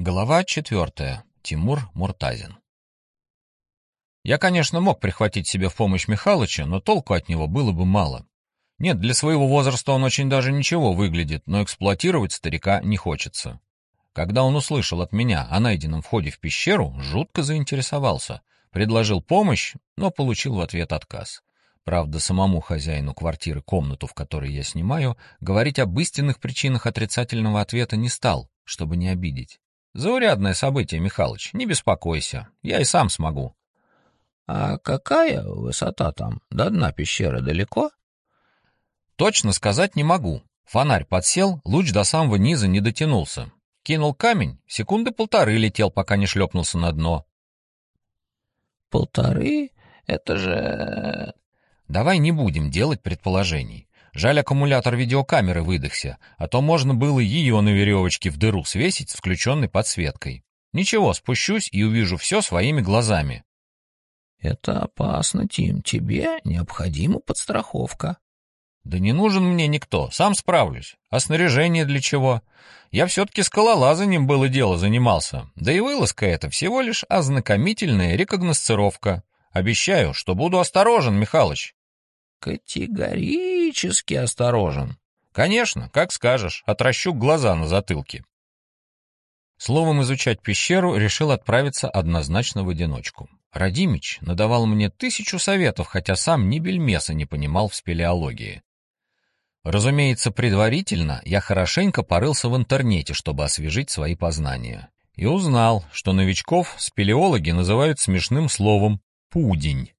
Глава четвертая. Тимур Муртазин. Я, конечно, мог прихватить себе в помощь Михалыча, но толку от него было бы мало. Нет, для своего возраста он очень даже ничего выглядит, но эксплуатировать старика не хочется. Когда он услышал от меня о найденном входе в пещеру, жутко заинтересовался. Предложил помощь, но получил в ответ отказ. Правда, самому хозяину квартиры комнату, в которой я снимаю, говорить об истинных причинах отрицательного ответа не стал, чтобы не обидеть. Заурядное событие, Михалыч, не беспокойся, я и сам смогу. — А какая высота там? До дна пещеры далеко? — Точно сказать не могу. Фонарь подсел, луч до самого низа не дотянулся. Кинул камень, секунды полторы летел, пока не шлепнулся на дно. — Полторы? Это же... Давай не будем делать предположений. Жаль, аккумулятор видеокамеры выдохся, а то можно было ее на веревочке в дыру свесить с включенной подсветкой. Ничего, спущусь и увижу все своими глазами. — Это опасно, Тим. Тебе необходима подстраховка. — Да не нужен мне никто, сам справлюсь. А снаряжение для чего? Я все-таки скалолазанием было дело занимался. Да и вылазка это всего лишь ознакомительная рекогносцировка. Обещаю, что буду осторожен, Михалыч. Категорически осторожен. Конечно, как скажешь, отращу глаза на затылке. Словом, изучать пещеру решил отправиться однозначно в одиночку. Радимич надавал мне тысячу советов, хотя сам ни бельмеса не понимал в спелеологии. Разумеется, предварительно я хорошенько порылся в интернете, чтобы освежить свои познания. И узнал, что новичков спелеологи называют смешным словом «пудень».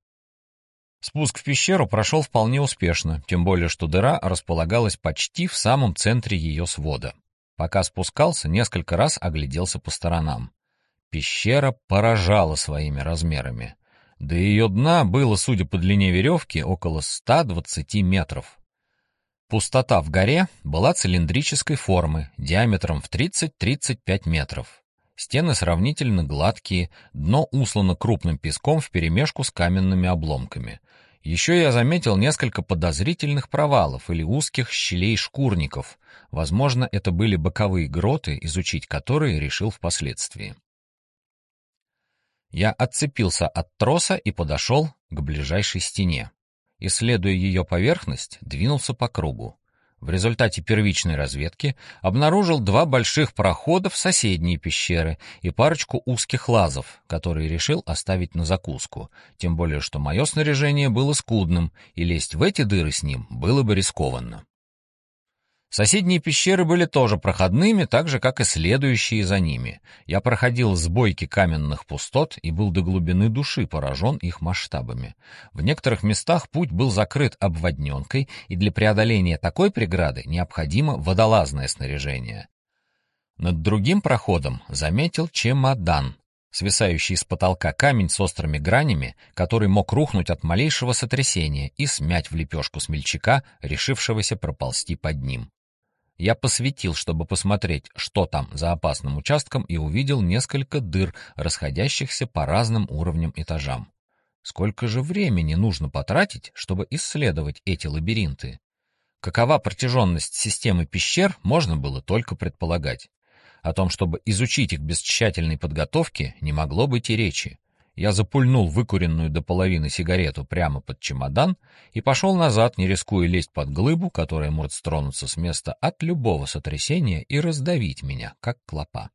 Спуск в пещеру прошел вполне успешно, тем более что дыра располагалась почти в самом центре ее свода. Пока спускался, несколько раз огляделся по сторонам. Пещера поражала своими размерами. До ее дна было, судя по длине веревки, около 120 метров. Пустота в горе была цилиндрической формы, диаметром в 30-35 метров. Стены сравнительно гладкие, дно услано крупным песком вперемешку с каменными обломками. Еще я заметил несколько подозрительных провалов или узких щелей шкурников. Возможно, это были боковые гроты, изучить которые решил впоследствии. Я отцепился от троса и подошел к ближайшей стене. Исследуя ее поверхность, двинулся по кругу в результате первичной разведки обнаружил два больших прохода в соседние пещеры и парочку узких лазов, которые решил оставить на закуску, тем более что мое снаряжение было скудным, и лезть в эти дыры с ним было бы рискованно. Соседние пещеры были тоже проходными, так же, как и следующие за ними. Я проходил сбойки каменных пустот и был до глубины души поражен их масштабами. В некоторых местах путь был закрыт обводненкой, и для преодоления такой преграды необходимо водолазное снаряжение. Над другим проходом заметил чемодан, свисающий с потолка камень с острыми гранями, который мог рухнуть от малейшего сотрясения и смять в лепешку смельчака, решившегося проползти под ним. Я посветил, чтобы посмотреть, что там за опасным участком, и увидел несколько дыр, расходящихся по разным уровням этажам. Сколько же времени нужно потратить, чтобы исследовать эти лабиринты? Какова протяженность системы пещер, можно было только предполагать. О том, чтобы изучить их без тщательной подготовки, не могло быть и речи. Я запульнул выкуренную до половины сигарету прямо под чемодан и пошел назад, не рискуя лезть под глыбу, которая может стронуться с места от любого сотрясения и раздавить меня, как клопа.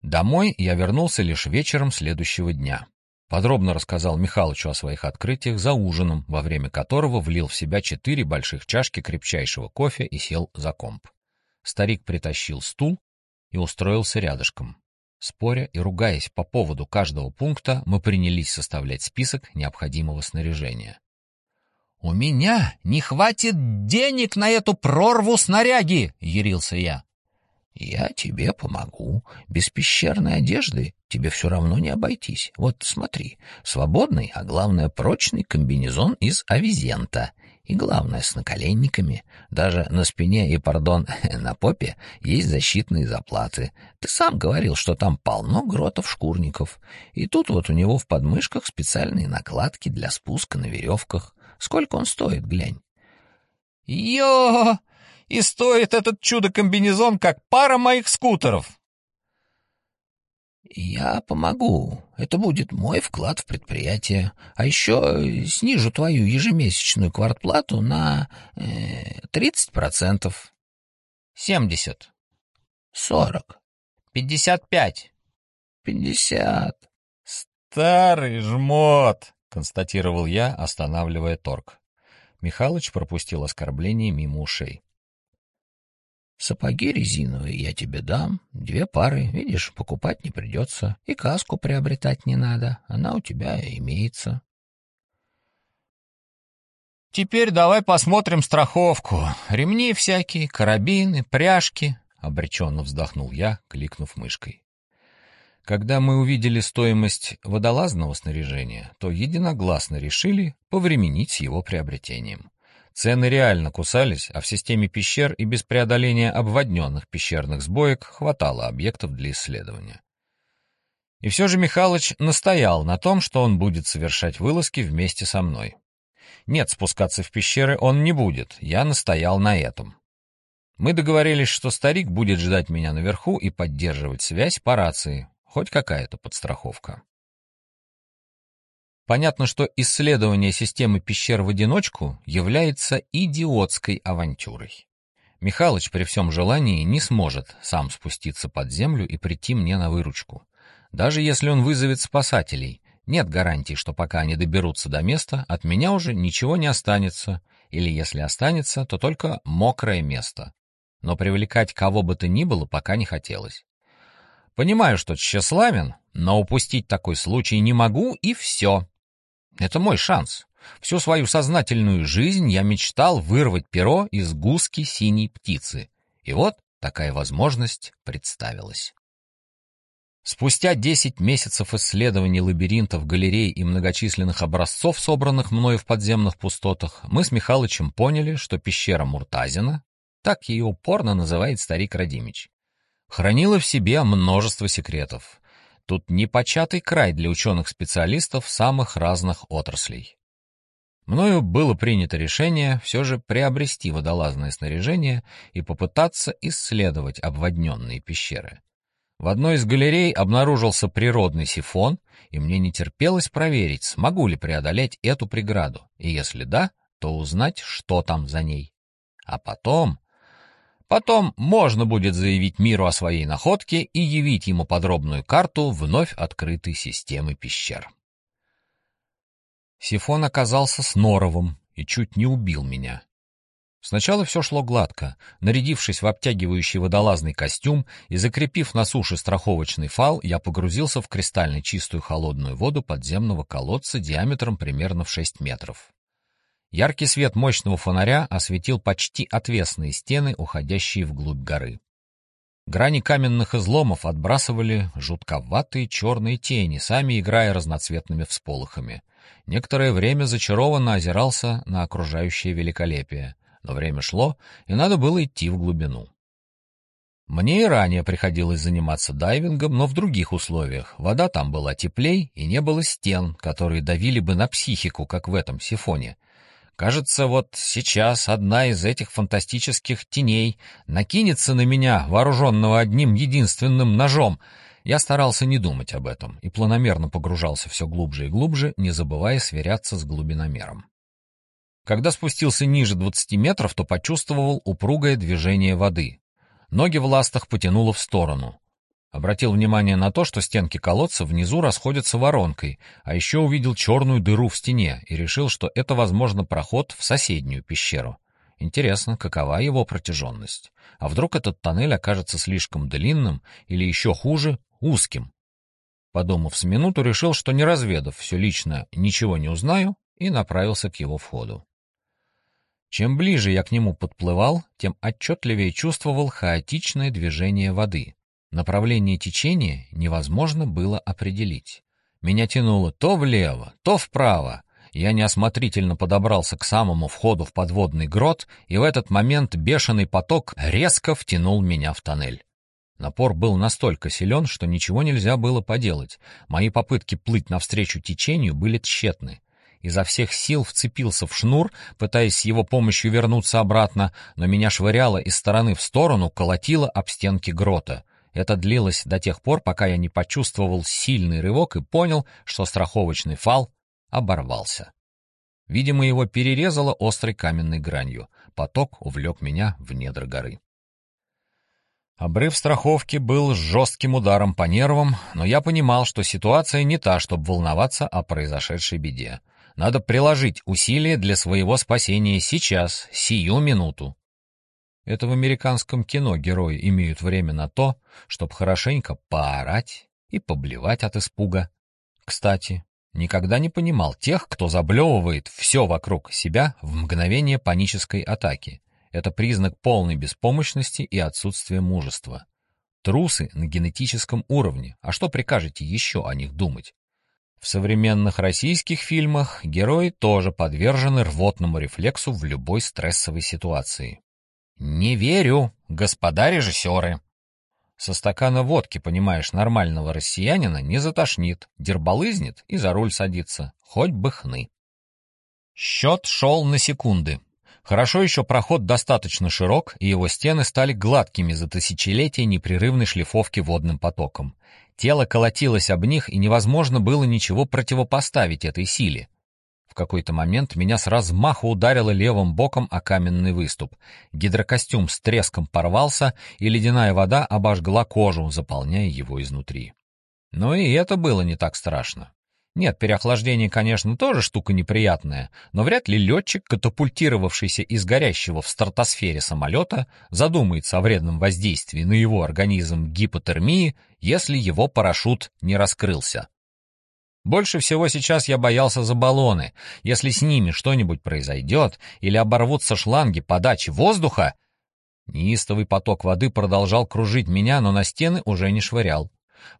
Домой я вернулся лишь вечером следующего дня. Подробно рассказал Михалычу о своих открытиях за ужином, во время которого влил в себя четыре больших чашки крепчайшего кофе и сел за комп. Старик притащил стул и устроился рядышком. Споря и ругаясь по поводу каждого пункта, мы принялись составлять список необходимого снаряжения. «У меня не хватит денег на эту прорву снаряги!» — ярился я. «Я тебе помогу. Без пещерной одежды тебе все равно не обойтись. Вот смотри, свободный, а главное прочный комбинезон из авизента. И главное, с наколенниками. Даже на спине и, пардон, на попе есть защитные заплаты. Ты сам говорил, что там полно гротов-шкурников. И тут вот у него в подмышках специальные накладки для спуска на веревках. Сколько он стоит, глянь. Йо! И стоит этот чудо-комбинезон, как пара моих скутеров. Я помогу. Это будет мой вклад в предприятие. А еще снижу твою ежемесячную квартплату на э, тридцать процентов. Семьдесят. Сорок. Пятьдесят пять. Пятьдесят. Старый жмот, констатировал я, останавливая торг. Михалыч пропустил оскорбление мимо ушей. Сапоги резиновые я тебе дам, две пары, видишь, покупать не придется, и каску приобретать не надо, она у тебя имеется. Теперь давай посмотрим страховку. Ремни всякие, карабины, пряжки, — обреченно вздохнул я, кликнув мышкой. Когда мы увидели стоимость водолазного снаряжения, то единогласно решили повременить с его приобретением. Цены реально кусались, а в системе пещер и без преодоления обводненных пещерных сбоек хватало объектов для исследования. И все же Михалыч настоял на том, что он будет совершать вылазки вместе со мной. Нет, спускаться в пещеры он не будет, я настоял на этом. Мы договорились, что старик будет ждать меня наверху и поддерживать связь по рации, хоть какая-то подстраховка. Понятно, что исследование системы пещер в одиночку является идиотской авантюрой. Михалыч при всем желании не сможет сам спуститься под землю и прийти мне на выручку. Даже если он вызовет спасателей, нет гарантии, что пока они доберутся до места, от меня уже ничего не останется, или если останется, то только мокрое место. Но привлекать кого бы то ни было пока не хотелось. Понимаю, что тщеславен, но упустить такой случай не могу, и все. Это мой шанс. Всю свою сознательную жизнь я мечтал вырвать перо из гуски синей птицы. И вот такая возможность представилась. Спустя 10 месяцев исследований лабиринтов, галерей и многочисленных образцов, собранных мною в подземных пустотах, мы с Михалычем поняли, что пещера Муртазина, так ее упорно называет старик Радимич, хранила в себе множество секретов, Тут непочатый край для ученых-специалистов самых разных отраслей. Мною было принято решение все же приобрести водолазное снаряжение и попытаться исследовать обводненные пещеры. В одной из галерей обнаружился природный сифон, и мне не терпелось проверить, смогу ли преодолеть эту преграду, и если да, то узнать, что там за ней. А потом Потом можно будет заявить миру о своей находке и явить ему подробную карту вновь открытой системы пещер. Сифон оказался сноровым и чуть не убил меня. Сначала все шло гладко. Нарядившись в обтягивающий водолазный костюм и закрепив на суше страховочный фал, я погрузился в кристально чистую холодную воду подземного колодца диаметром примерно в 6 метров. Яркий свет мощного фонаря осветил почти отвесные стены, уходящие вглубь горы. Грани каменных изломов отбрасывали жутковатые черные тени, сами играя разноцветными всполохами. Некоторое время зачарованно озирался на окружающее великолепие, но время шло, и надо было идти в глубину. Мне и ранее приходилось заниматься дайвингом, но в других условиях. Вода там была теплей, и не было стен, которые давили бы на психику, как в этом сифоне — Кажется, вот сейчас одна из этих фантастических теней накинется на меня, вооруженного одним единственным ножом. Я старался не думать об этом и планомерно погружался все глубже и глубже, не забывая сверяться с глубиномером. Когда спустился ниже 20 метров, то почувствовал упругое движение воды. Ноги в ластах потянуло в сторону. Обратил внимание на то, что стенки колодца внизу расходятся воронкой, а еще увидел черную дыру в стене и решил, что это, возможно, проход в соседнюю пещеру. Интересно, какова его протяженность? А вдруг этот тоннель окажется слишком длинным или еще хуже, узким? Подумав с минуту, решил, что не разведав все лично, ничего не узнаю, и направился к его входу. Чем ближе я к нему подплывал, тем отчетливее чувствовал хаотичное движение воды — Направление течения невозможно было определить. Меня тянуло то влево, то вправо. Я неосмотрительно подобрался к самому входу в подводный грот, и в этот момент бешеный поток резко втянул меня в тоннель. Напор был настолько силен, что ничего нельзя было поделать. Мои попытки плыть навстречу течению были тщетны. Изо всех сил вцепился в шнур, пытаясь с его помощью вернуться обратно, но меня швыряло из стороны в сторону, колотило об стенки грота. Это длилось до тех пор, пока я не почувствовал сильный рывок и понял, что страховочный фал оборвался. Видимо, его перерезало острой каменной гранью. Поток увлек меня в недра горы. Обрыв страховки был жестким ударом по нервам, но я понимал, что ситуация не та, чтобы волноваться о произошедшей беде. Надо приложить усилия для своего спасения сейчас, сию минуту. Это в американском кино герои имеют время на то, чтобы хорошенько поорать и поблевать от испуга. Кстати, никогда не понимал тех, кто заблевывает все вокруг себя в мгновение панической атаки. Это признак полной беспомощности и отсутствия мужества. Трусы на генетическом уровне, а что прикажете еще о них думать? В современных российских фильмах герои тоже подвержены рвотному рефлексу в любой стрессовой ситуации. «Не верю, господа режиссеры!» Со стакана водки, понимаешь, нормального россиянина не затошнит, дербалызнет и за руль садится, хоть бы хны. Счет шел на секунды. Хорошо еще проход достаточно широк, и его стены стали гладкими за тысячелетия непрерывной шлифовки водным потоком. Тело колотилось об них, и невозможно было ничего противопоставить этой силе. В какой-то момент меня с размаху ударило левым боком о каменный выступ. Гидрокостюм с треском порвался, и ледяная вода обожгла кожу, заполняя его изнутри. Но и это было не так страшно. Нет, переохлаждение, конечно, тоже штука неприятная, но вряд ли летчик, катапультировавшийся из горящего в стратосфере самолета, задумается о вредном воздействии на его организм гипотермии, если его парашют не раскрылся. Больше всего сейчас я боялся за баллоны. Если с ними что-нибудь произойдет или оборвутся шланги подачи воздуха... Неистовый поток воды продолжал кружить меня, но на стены уже не швырял.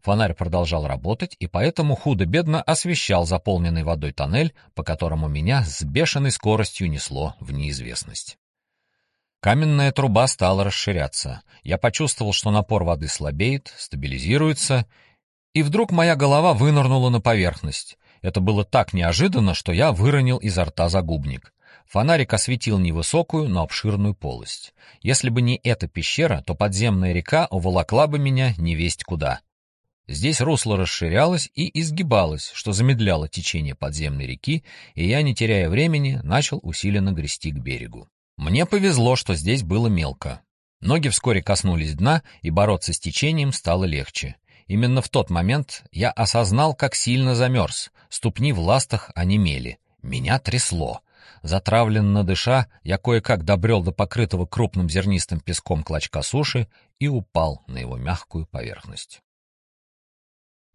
Фонарь продолжал работать, и поэтому худо-бедно освещал заполненный водой тоннель, по которому меня с бешеной скоростью несло в неизвестность. Каменная труба стала расширяться. Я почувствовал, что напор воды слабеет, стабилизируется, и вдруг моя голова вынырнула на поверхность. Это было так неожиданно, что я выронил изо рта загубник. Фонарик осветил невысокую, но обширную полость. Если бы не эта пещера, то подземная река уволокла бы меня невесть куда. Здесь русло расширялось и изгибалось, что замедляло течение подземной реки, и я, не теряя времени, начал усиленно грести к берегу. Мне повезло, что здесь было мелко. Ноги вскоре коснулись дна, и бороться с течением стало легче. Именно в тот момент я осознал, как сильно замерз. Ступни в ластах онемели. Меня трясло. Затравленно дыша, я кое-как добрел до покрытого крупным зернистым песком клочка суши и упал на его мягкую поверхность.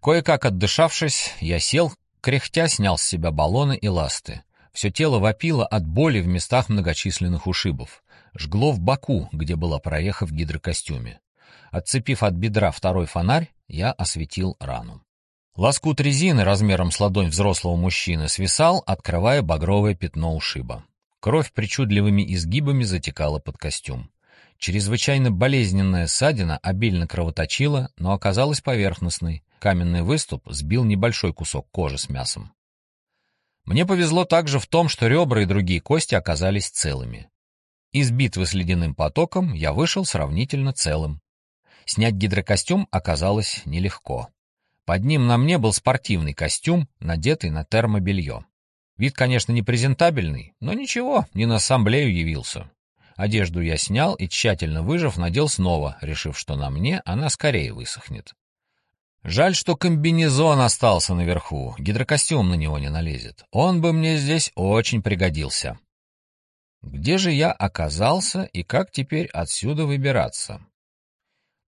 Кое-как отдышавшись, я сел, кряхтя снял с себя баллоны и ласты. Все тело вопило от боли в местах многочисленных ушибов. Жгло в боку, где была прореха в гидрокостюме. Отцепив от бедра второй фонарь, я осветил рану. Лоскут резины размером с ладонь взрослого мужчины свисал, открывая багровое пятно ушиба. Кровь причудливыми изгибами затекала под костюм. Чрезвычайно болезненная ссадина обильно кровоточила, но оказалась поверхностной. Каменный выступ сбил небольшой кусок кожи с мясом. Мне повезло также в том, что ребра и другие кости оказались целыми. Из битвы с ледяным потоком я вышел сравнительно целым. Снять гидрокостюм оказалось нелегко. Под ним на мне был спортивный костюм, надетый на термобелье. Вид, конечно, не презентабельный, но ничего, не на ассамблею явился. Одежду я снял и, тщательно выжав, надел снова, решив, что на мне она скорее высохнет. Жаль, что комбинезон остался наверху, гидрокостюм на него не налезет. Он бы мне здесь очень пригодился. Где же я оказался и как теперь отсюда выбираться?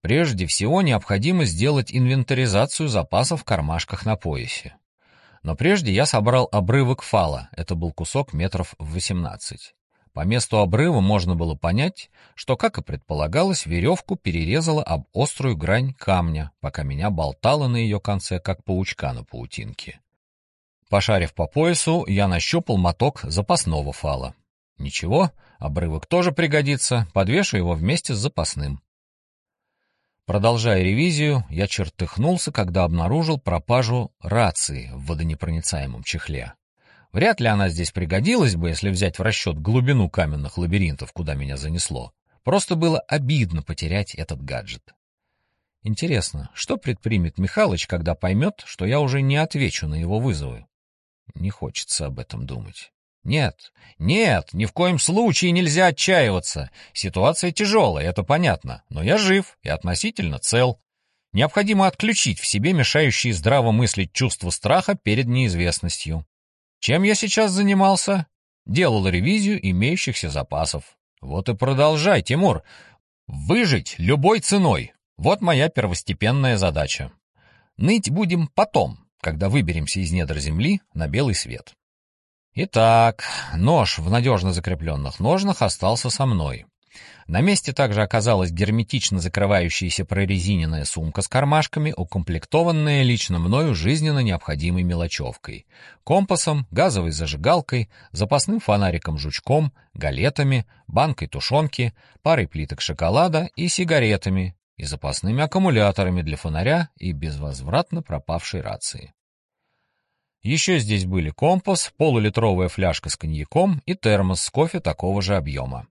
Прежде всего необходимо сделать инвентаризацию запасов в кармашках на поясе. Но прежде я собрал обрывок фала, это был кусок метров в 18. По месту обрыва можно было понять, что, как и предполагалось, веревку перерезала об острую грань камня, пока меня болтало на ее конце, как паучка на паутинке. Пошарив по поясу, я нащупал моток запасного фала. Ничего, обрывок тоже пригодится, подвешу его вместе с запасным. Продолжая ревизию, я чертыхнулся, когда обнаружил пропажу рации в водонепроницаемом чехле. Вряд ли она здесь пригодилась бы, если взять в расчет глубину каменных лабиринтов, куда меня занесло. Просто было обидно потерять этот гаджет. Интересно, что предпримет Михалыч, когда поймет, что я уже не отвечу на его вызовы? Не хочется об этом думать. Нет, нет, ни в коем случае нельзя отчаиваться. Ситуация тяжелая, это понятно, но я жив и относительно цел. Необходимо отключить в себе мешающие здраво мыслить чувство страха перед неизвестностью. Чем я сейчас занимался? Делал ревизию имеющихся запасов. Вот и продолжай, Тимур. Выжить любой ценой. Вот моя первостепенная задача. Ныть будем потом, когда выберемся из недр земли на белый свет. Итак, нож в надежно закрепленных ножнах остался со мной. На месте также оказалась герметично закрывающаяся прорезиненная сумка с кармашками, укомплектованная лично мною жизненно необходимой мелочевкой. Компасом, газовой зажигалкой, запасным фонариком-жучком, галетами, банкой тушенки, парой плиток шоколада и сигаретами, и запасными аккумуляторами для фонаря и безвозвратно пропавшей рации. Еще здесь были компас, полулитровая фляжка с коньяком и термос с кофе такого же объема.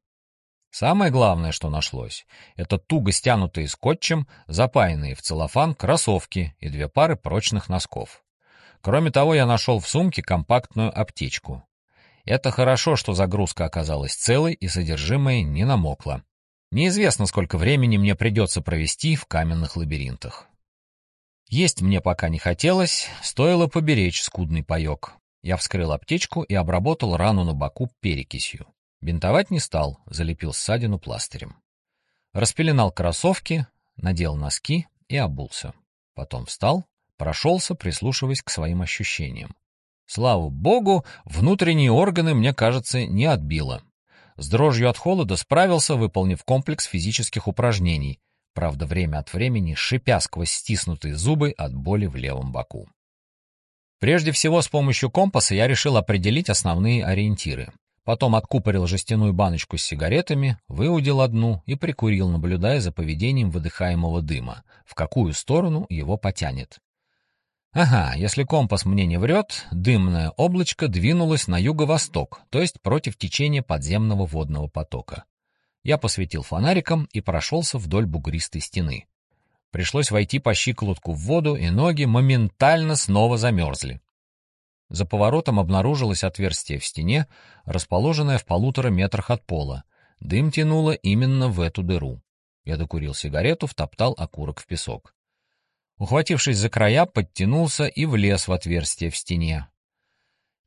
Самое главное, что нашлось, это туго стянутые скотчем, запаянные в целлофан кроссовки и две пары прочных носков. Кроме того, я нашел в сумке компактную аптечку. Это хорошо, что загрузка оказалась целой и содержимое не намокло. Неизвестно, сколько времени мне придется провести в каменных лабиринтах. Есть мне пока не хотелось, стоило поберечь скудный паёк. Я вскрыл аптечку и обработал рану на боку перекисью. Бинтовать не стал, залепил ссадину пластырем. Распеленал кроссовки, надел носки и обулся. Потом встал, прошелся, прислушиваясь к своим ощущениям. Слава богу, внутренние органы, мне кажется, не отбило. С дрожью от холода справился, выполнив комплекс физических упражнений, правда, время от времени шипя сквозь стиснутые зубы от боли в левом боку. Прежде всего, с помощью компаса я решил определить основные ориентиры. Потом откупорил жестяную баночку с сигаретами, выудил одну и прикурил, наблюдая за поведением выдыхаемого дыма, в какую сторону его потянет. Ага, если компас мне не врет, дымное облачко двинулось на юго-восток, то есть против течения подземного водного потока. Я посветил фонариком и прошелся вдоль бугристой стены. Пришлось войти по щиколотку в воду, и ноги моментально снова замерзли. За поворотом обнаружилось отверстие в стене, расположенное в полутора метрах от пола. Дым тянуло именно в эту дыру. Я докурил сигарету, втоптал окурок в песок. Ухватившись за края, подтянулся и влез в отверстие в стене.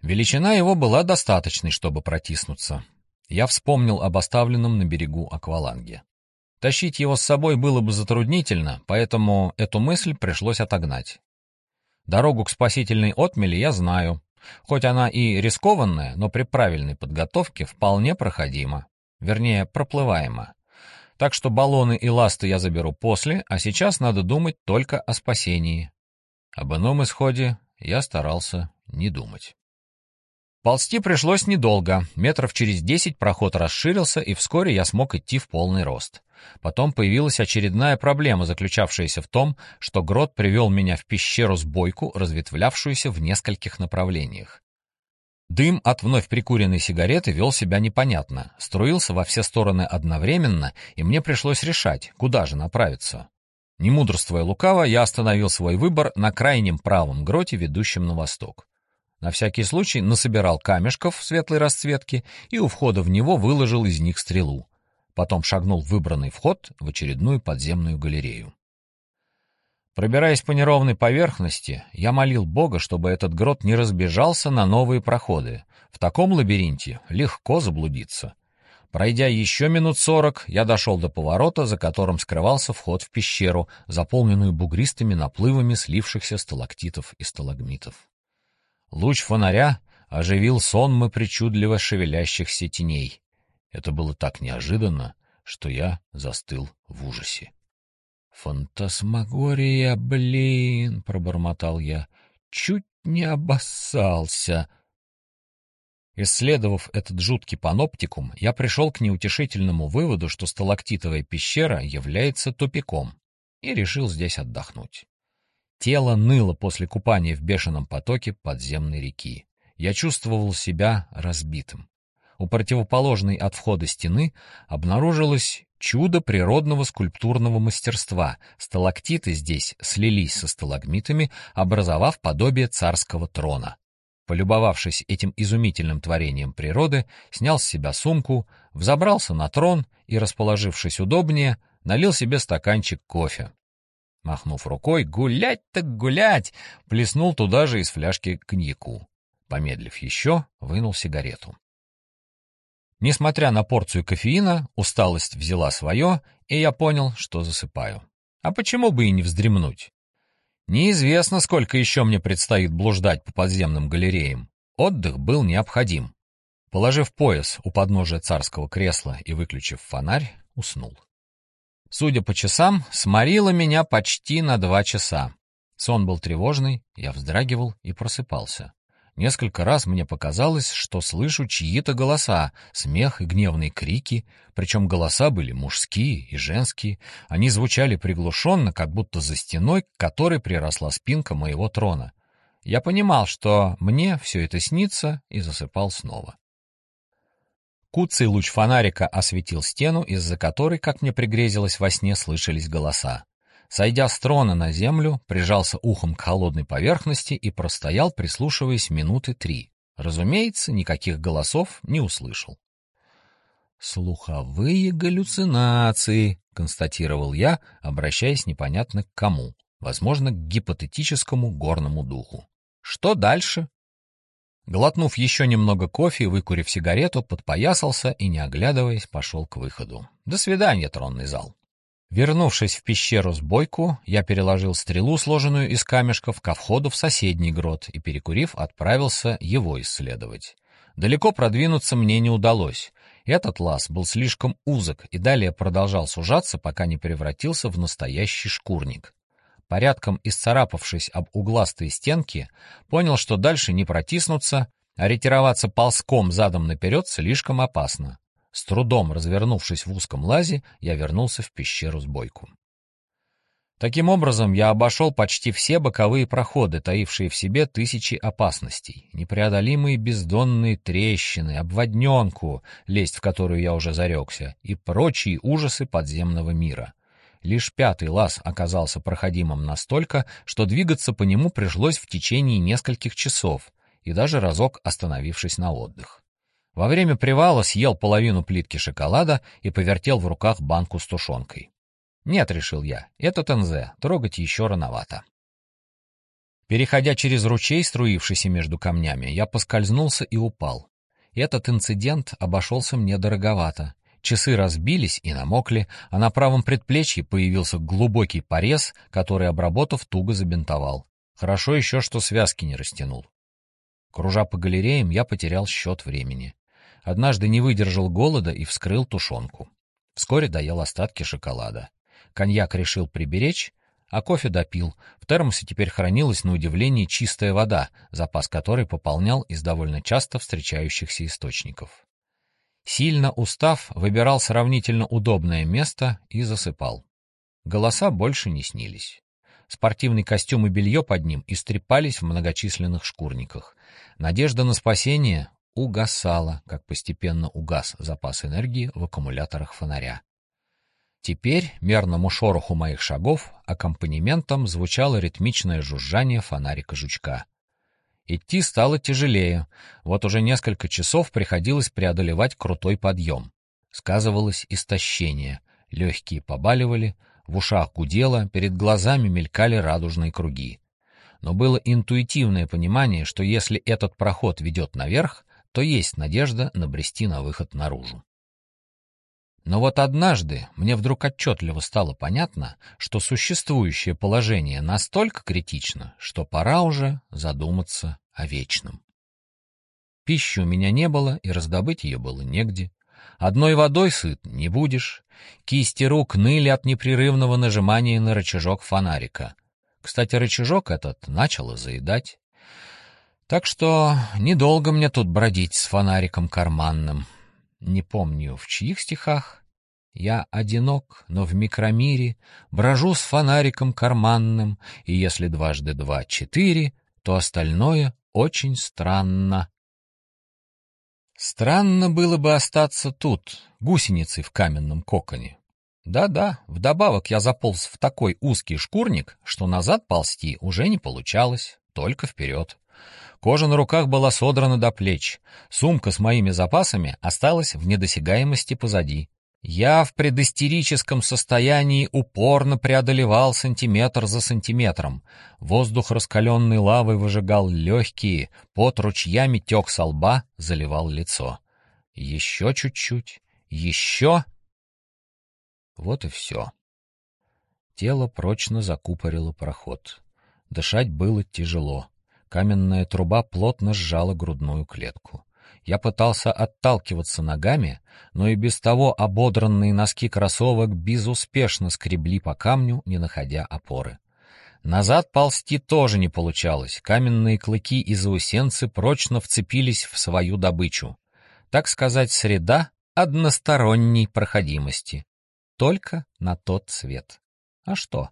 Величина его была достаточной, чтобы протиснуться я вспомнил об оставленном на берегу акваланге. Тащить его с собой было бы затруднительно, поэтому эту мысль пришлось отогнать. Дорогу к спасительной отмели я знаю. Хоть она и рискованная, но при правильной подготовке вполне проходима. Вернее, проплываема. Так что баллоны и ласты я заберу после, а сейчас надо думать только о спасении. Об ином исходе я старался не думать. Ползти пришлось недолго. Метров через десять проход расширился, и вскоре я смог идти в полный рост. Потом появилась очередная проблема, заключавшаяся в том, что грот привел меня в пещеру с бойку, разветвлявшуюся в нескольких направлениях. Дым от вновь прикуренной сигареты вел себя непонятно, струился во все стороны одновременно, и мне пришлось решать, куда же направиться. Не мудрствуя лукаво, я остановил свой выбор на крайнем правом гроте, ведущем на восток. На всякий случай насобирал камешков светлой расцветки и у входа в него выложил из них стрелу. Потом шагнул в выбранный вход в очередную подземную галерею. Пробираясь по неровной поверхности, я молил Бога, чтобы этот грот не разбежался на новые проходы. В таком лабиринте легко заблудиться. Пройдя еще минут сорок, я дошел до поворота, за которым скрывался вход в пещеру, заполненную бугристыми наплывами слившихся сталактитов и сталагмитов. Луч фонаря оживил сонмы причудливо шевелящихся теней. Это было так неожиданно, что я застыл в ужасе. «Фантасмагория, блин!» — пробормотал я. «Чуть не обоссался!» Исследовав этот жуткий паноптикум, я пришел к неутешительному выводу, что сталактитовая пещера является тупиком, и решил здесь отдохнуть. Тело ныло после купания в бешеном потоке подземной реки. Я чувствовал себя разбитым. У противоположной от входа стены обнаружилась Чудо природного скульптурного мастерства. Сталактиты здесь слились со сталагмитами, образовав подобие царского трона. Полюбовавшись этим изумительным творением природы, снял с себя сумку, взобрался на трон и, расположившись удобнее, налил себе стаканчик кофе. Махнув рукой, гулять так гулять, плеснул туда же из фляжки коньяку. Помедлив еще, вынул сигарету. Несмотря на порцию кофеина, усталость взяла свое, и я понял, что засыпаю. А почему бы и не вздремнуть? Неизвестно, сколько еще мне предстоит блуждать по подземным галереям. Отдых был необходим. Положив пояс у подножия царского кресла и выключив фонарь, уснул. Судя по часам, сморило меня почти на два часа. Сон был тревожный, я вздрагивал и просыпался. Несколько раз мне показалось, что слышу чьи-то голоса, смех и гневные крики, причем голоса были мужские и женские. Они звучали приглушенно, как будто за стеной, к которой приросла спинка моего трона. Я понимал, что мне все это снится, и засыпал снова. Куцый луч фонарика осветил стену, из-за которой, как мне пригрезилось во сне, слышались голоса. Сойдя с трона на землю, прижался ухом к холодной поверхности и простоял, прислушиваясь минуты три. Разумеется, никаких голосов не услышал. «Слуховые галлюцинации», — констатировал я, обращаясь непонятно к кому, возможно, к гипотетическому горному духу. «Что дальше?» Глотнув еще немного кофе и выкурив сигарету, подпоясался и, не оглядываясь, пошел к выходу. До свидания, тронный зал. Вернувшись в пещеру с бойку, я переложил стрелу, сложенную из камешков, ко входу в соседний грот и, перекурив, отправился его исследовать. Далеко продвинуться мне не удалось. Этот лаз был слишком узок и далее продолжал сужаться, пока не превратился в настоящий шкурник порядком исцарапавшись об угластые стенки, понял, что дальше не протиснуться, а ретироваться ползком задом наперед слишком опасно. С трудом развернувшись в узком лазе, я вернулся в пещеру с бойку. Таким образом, я обошел почти все боковые проходы, таившие в себе тысячи опасностей, непреодолимые бездонные трещины, обводненку, лезть в которую я уже зарекся, и прочие ужасы подземного мира. Лишь пятый лаз оказался проходимым настолько, что двигаться по нему пришлось в течение нескольких часов и даже разок остановившись на отдых. Во время привала съел половину плитки шоколада и повертел в руках банку с тушенкой. Нет, решил я, это ТНЗ, трогать еще рановато. Переходя через ручей, струившийся между камнями, я поскользнулся и упал. Этот инцидент обошелся мне дороговато, Часы разбились и намокли, а на правом предплечье появился глубокий порез, который, обработав, туго забинтовал. Хорошо еще, что связки не растянул. Кружа по галереям, я потерял счет времени. Однажды не выдержал голода и вскрыл тушенку. Вскоре доел остатки шоколада. Коньяк решил приберечь, а кофе допил. В термосе теперь хранилась на удивление чистая вода, запас которой пополнял из довольно часто встречающихся источников. Сильно устав, выбирал сравнительно удобное место и засыпал. Голоса больше не снились. Спортивный костюм и белье под ним истрепались в многочисленных шкурниках. Надежда на спасение угасала, как постепенно угас запас энергии в аккумуляторах фонаря. Теперь мерному шороху моих шагов аккомпанементом звучало ритмичное жужжание фонарика жучка. Идти стало тяжелее. Вот уже несколько часов приходилось преодолевать крутой подъем. Сказывалось истощение. Легкие побаливали, в ушах гудело, перед глазами мелькали радужные круги. Но было интуитивное понимание, что если этот проход ведет наверх, то есть надежда набрести на выход наружу. Но вот однажды мне вдруг отчетливо стало понятно, что существующее положение настолько критично, что пора уже задуматься о вечном. Пищи у меня не было, и раздобыть ее было негде. Одной водой сыт не будешь. Кисти рук ныли от непрерывного нажимания на рычажок фонарика. Кстати, рычажок этот начал заедать. Так что недолго мне тут бродить с фонариком карманным. Не помню, в чьих стихах. Я одинок, но в микромире брожу с фонариком карманным, и если дважды два — четыре, то остальное очень странно. Странно было бы остаться тут, гусеницей в каменном коконе. Да-да, вдобавок я заполз в такой узкий шкурник, что назад ползти уже не получалось, только вперед. Кожа на руках была содрана до плеч, сумка с моими запасами осталась в недосягаемости позади. Я в предыстерическом состоянии упорно преодолевал сантиметр за сантиметром. Воздух раскаленной лавой выжигал легкие, пот ручьями тек со лба, заливал лицо. Еще чуть-чуть, еще... Вот и все. Тело прочно закупорило проход. Дышать было тяжело. Каменная труба плотно сжала грудную клетку. Я пытался отталкиваться ногами, но и без того ободранные носки кроссовок безуспешно скребли по камню, не находя опоры. Назад ползти тоже не получалось. Каменные клыки и заусенцы прочно вцепились в свою добычу. Так сказать, среда односторонней проходимости. Только на тот свет. А что?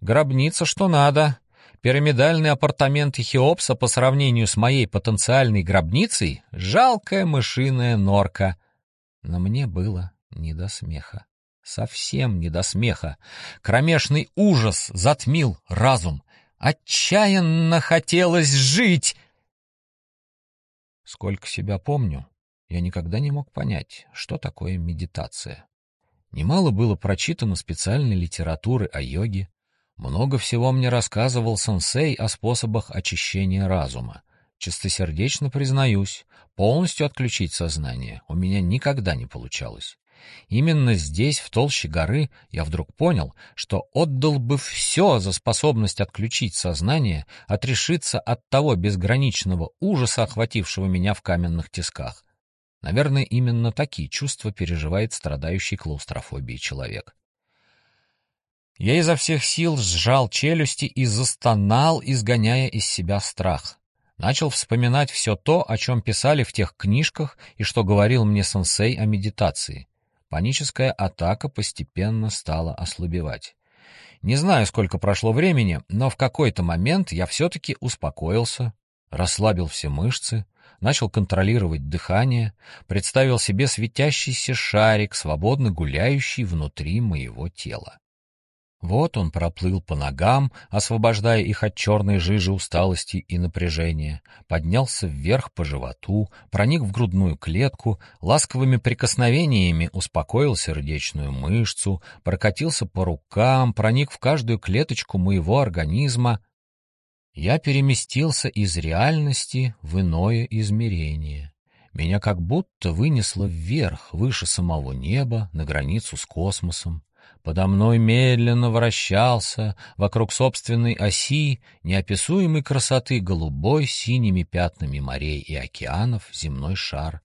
Гробница что надо. Пирамидальные апартаменты Хеопса по сравнению с моей потенциальной гробницей — жалкая мышиная норка. Но мне было не до смеха. Совсем не до смеха. Кромешный ужас затмил разум. Отчаянно хотелось жить. Сколько себя помню, я никогда не мог понять, что такое медитация. Немало было прочитано специальной литературы о йоге, много всего мне рассказывал сенсей о способах очищения разума. Чистосердечно признаюсь, полностью отключить сознание у меня никогда не получалось. Именно здесь, в толще горы, я вдруг понял, что отдал бы все за способность отключить сознание, отрешиться от того безграничного ужаса, охватившего меня в каменных тисках. Наверное, именно такие чувства переживает страдающий клаустрофобией человек. Я изо всех сил сжал челюсти и застонал, изгоняя из себя страх. Начал вспоминать все то, о чем писали в тех книжках и что говорил мне сенсей о медитации. Паническая атака постепенно стала ослабевать. Не знаю, сколько прошло времени, но в какой-то момент я все-таки успокоился, расслабил все мышцы, начал контролировать дыхание, представил себе светящийся шарик, свободно гуляющий внутри моего тела. Вот он проплыл по ногам, освобождая их от черной жижи усталости и напряжения, поднялся вверх по животу, проник в грудную клетку, ласковыми прикосновениями успокоил сердечную мышцу, прокатился по рукам, проник в каждую клеточку моего организма. Я переместился из реальности в иное измерение. Меня как будто вынесло вверх, выше самого неба, на границу с космосом. Подо мной медленно вращался вокруг собственной оси неописуемой красоты голубой синими пятнами морей и океанов земной шар.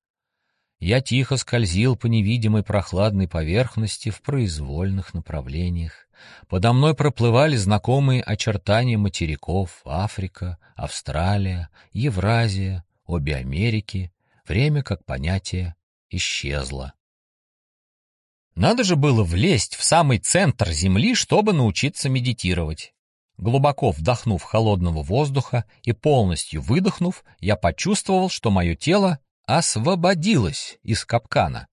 Я тихо скользил по невидимой прохладной поверхности в произвольных направлениях. Подо мной проплывали знакомые очертания материков Африка, Австралия, Евразия, обе Америки. Время как понятие исчезло. Надо же было влезть в самый центр Земли, чтобы научиться медитировать. Глубоко вдохнув холодного воздуха и полностью выдохнув, я почувствовал, что мое тело освободилось из капкана.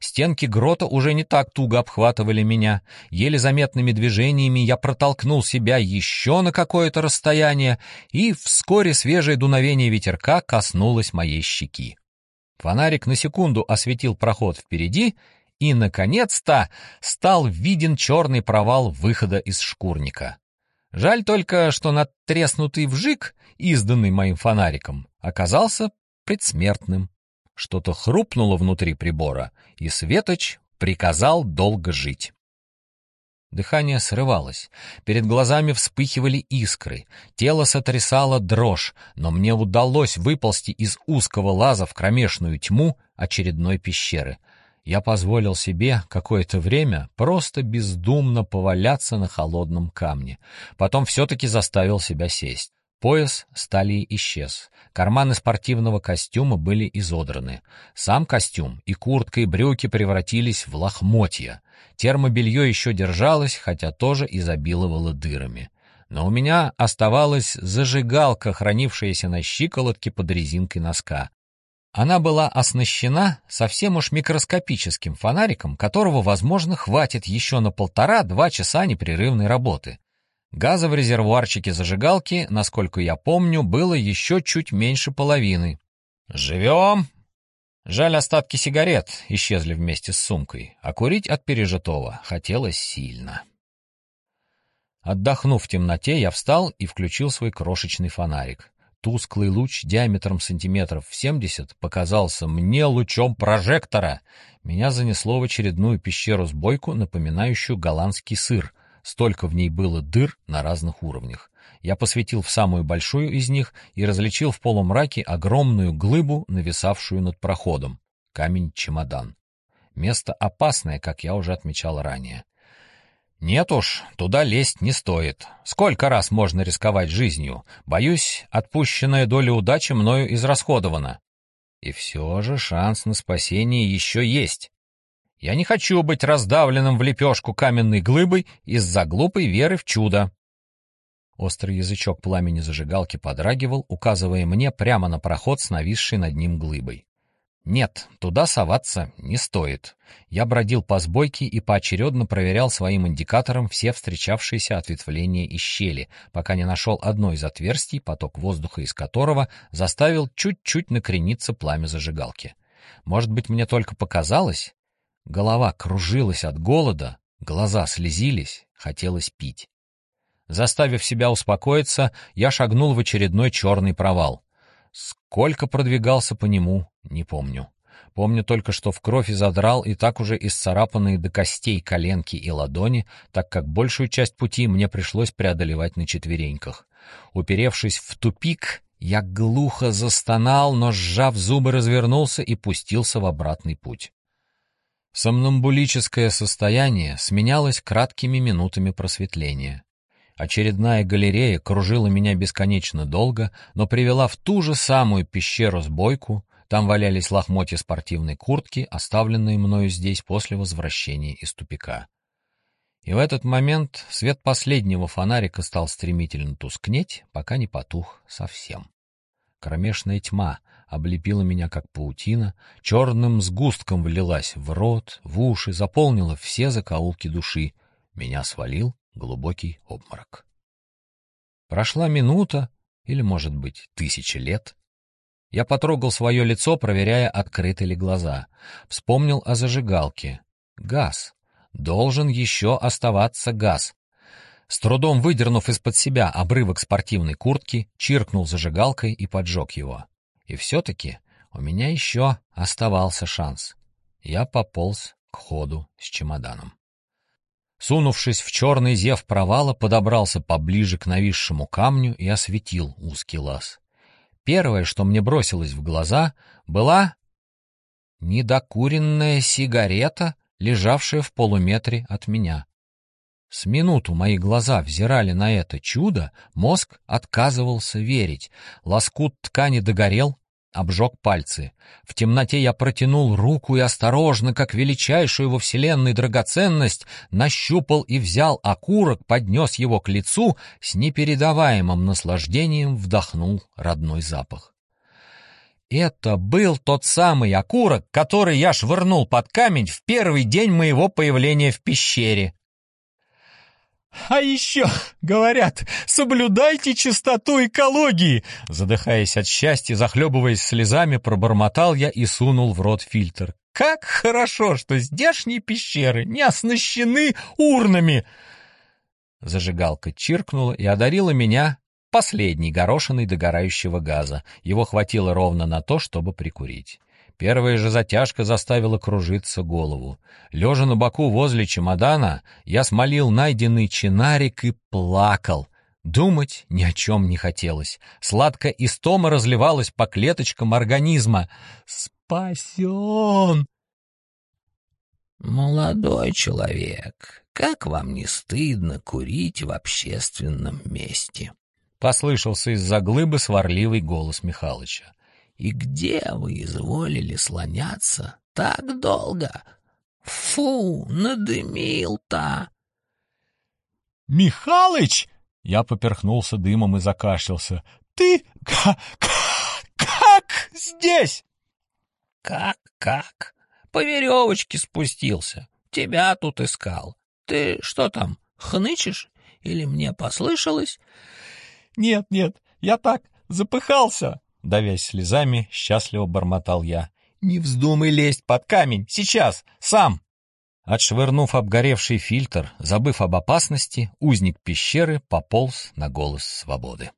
Стенки грота уже не так туго обхватывали меня. Еле заметными движениями я протолкнул себя еще на какое-то расстояние, и вскоре свежее дуновение ветерка коснулось моей щеки. Фонарик на секунду осветил проход впереди, и, наконец-то, стал виден черный провал выхода из шкурника. Жаль только, что надтреснутый вжик, изданный моим фонариком, оказался предсмертным. Что-то хрупнуло внутри прибора, и Светоч приказал долго жить. Дыхание срывалось, перед глазами вспыхивали искры, тело сотрясало дрожь, но мне удалось выползти из узкого лаза в кромешную тьму очередной пещеры — я позволил себе какое-то время просто бездумно поваляться на холодном камне. Потом все-таки заставил себя сесть. Пояс стали исчез. Карманы спортивного костюма были изодраны. Сам костюм и куртка и брюки превратились в лохмотья. Термобелье еще держалось, хотя тоже изобиловало дырами. Но у меня оставалась зажигалка, хранившаяся на щиколотке под резинкой носка. Она была оснащена совсем уж микроскопическим фонариком, которого, возможно, хватит еще на полтора-два часа непрерывной работы. Газа в резервуарчике зажигалки, насколько я помню, было еще чуть меньше половины. «Живем!» Жаль, остатки сигарет исчезли вместе с сумкой, а курить от пережитого хотелось сильно. Отдохнув в темноте, я встал и включил свой крошечный фонарик. Тусклый луч диаметром сантиметров в семьдесят показался мне лучом прожектора. Меня занесло в очередную пещеру-сбойку, напоминающую голландский сыр. Столько в ней было дыр на разных уровнях. Я посветил в самую большую из них и различил в полумраке огромную глыбу, нависавшую над проходом. Камень-чемодан. Место опасное, как я уже отмечал ранее. Нет уж, туда лезть не стоит. Сколько раз можно рисковать жизнью? Боюсь, отпущенная доля удачи мною израсходована. И все же шанс на спасение еще есть. Я не хочу быть раздавленным в лепешку каменной глыбой из-за глупой веры в чудо. Острый язычок пламени зажигалки подрагивал, указывая мне прямо на проход с нависшей над ним глыбой. Нет, туда соваться не стоит. Я бродил по сбойке и поочередно проверял своим индикатором все встречавшиеся ответвления и щели, пока не нашел одно из отверстий, поток воздуха из которого заставил чуть-чуть накрениться пламя зажигалки. Может быть, мне только показалось? Голова кружилась от голода, глаза слезились, хотелось пить. Заставив себя успокоиться, я шагнул в очередной черный провал. Сколько продвигался по нему, не помню. Помню только, что в кровь изодрал и так уже исцарапанные до костей коленки и ладони, так как большую часть пути мне пришлось преодолевать на четвереньках. Уперевшись в тупик, я глухо застонал, но, сжав зубы, развернулся и пустился в обратный путь. Сомнамбулическое состояние сменялось краткими минутами просветления. Очередная галерея кружила меня бесконечно долго, но привела в ту же самую пещеру-сбойку. Там валялись лохмотья спортивной куртки, оставленные мною здесь после возвращения из тупика. И в этот момент свет последнего фонарика стал стремительно тускнеть, пока не потух совсем. Кромешная тьма облепила меня как паутина, черным сгустком влилась в рот, в уши, заполнила все закоулки души. Меня свалил глубокий обморок. Прошла минута, или, может быть, тысячи лет. Я потрогал свое лицо, проверяя, открыты ли глаза. Вспомнил о зажигалке. Газ. Должен еще оставаться газ. С трудом выдернув из-под себя обрывок спортивной куртки, чиркнул зажигалкой и поджег его. И все-таки у меня еще оставался шанс. Я пополз к ходу с чемоданом. Сунувшись в черный зев провала, подобрался поближе к нависшему камню и осветил узкий лаз. Первое, что мне бросилось в глаза, была недокуренная сигарета, лежавшая в полуметре от меня. С минуту мои глаза взирали на это чудо, мозг отказывался верить. Лоскут ткани догорел, обжег пальцы. В темноте я протянул руку и осторожно, как величайшую во вселенной драгоценность, нащупал и взял окурок, поднес его к лицу, с непередаваемым наслаждением вдохнул родной запах. Это был тот самый окурок, который я швырнул под камень в первый день моего появления в пещере. А еще, говорят, соблюдайте чистоту экологии!» Задыхаясь от счастья, захлебываясь слезами, пробормотал я и сунул в рот фильтр. «Как хорошо, что здешние пещеры не оснащены урнами!» Зажигалка чиркнула и одарила меня последней горошиной догорающего газа. Его хватило ровно на то, чтобы прикурить. Первая же затяжка заставила кружиться голову. Лежа на боку возле чемодана, я смолил найденный чинарик и плакал. Думать ни о чем не хотелось. Сладкая истома разливалась по клеточкам организма. «Спасен!» «Молодой человек, как вам не стыдно курить в общественном месте?» — послышался из-за глыбы сварливый голос Михалыча. И где вы изволили слоняться так долго? Фу, надымил-то!» «Михалыч!» — я поперхнулся дымом и закашлялся. «Ты как здесь?» Как, как? По веревочке спустился. Тебя тут искал. Ты что там, хнычешь? Или мне послышалось? Нет, нет, я так запыхался. Давясь слезами, счастливо бормотал я. Не вздумай лезть под камень, сейчас, сам. Отшвырнув обгоревший фильтр, забыв об опасности, узник пещеры пополз на голос свободы.